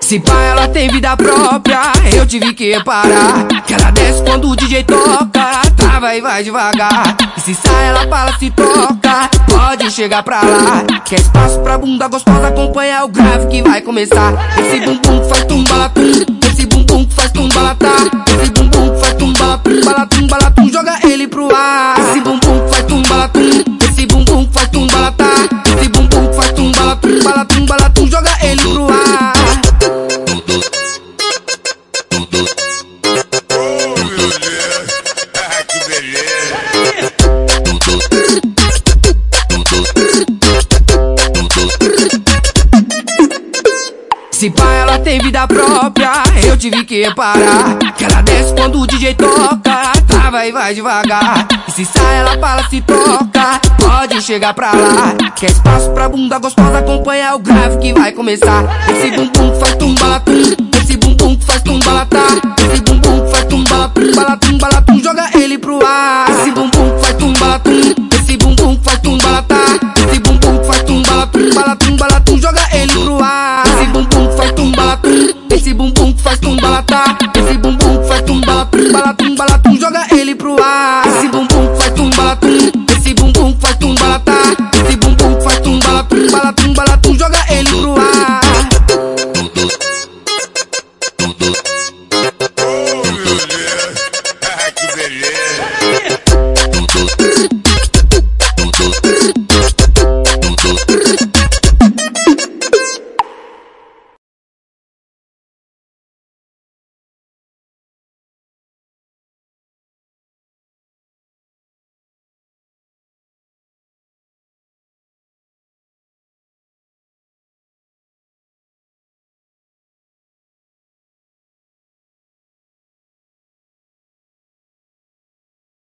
Se pá, ela tem vida própria, eu tive que reparar Que ela desce quando o DJ toca, trava e vai devagar. E se sai, ela fala, se toca, chegar pra lá. Quer espaço pra bunda gostosa, acompanha o grave que vai começar. Esse bumbum faz tumbalatum, esse bumbum faz tumbalatá Esse bumbum faz tumbalatum, balatum, balatum, joga ele pro ar. Esse Se pá, ela tem vida própria, eu tive que reparar Que ela desce quando o DJ toca, trava e vai devagar. E se sai, ela fala, se toca, pode chegar pra lá. Quer espaço pra bunda gostosa, acompanha o grave que vai começar. Esse bumbum faz tumbalatum, esse bumbum faz tumbalatá Esse bumbum faz tumbalatum, balatum, balatum, joga ele pro ar. Esse bumbum faz tumbalatum, esse bumbum faz tumbalatá tá. Esse bumbum faz tumbalatum, balatum, balatum, joga ele pro ar. Esse bumbum faz tumbalatum. Esse bumbum faz tum. Esse bumbum faz tumbalatum bala tum joga ele pro ar.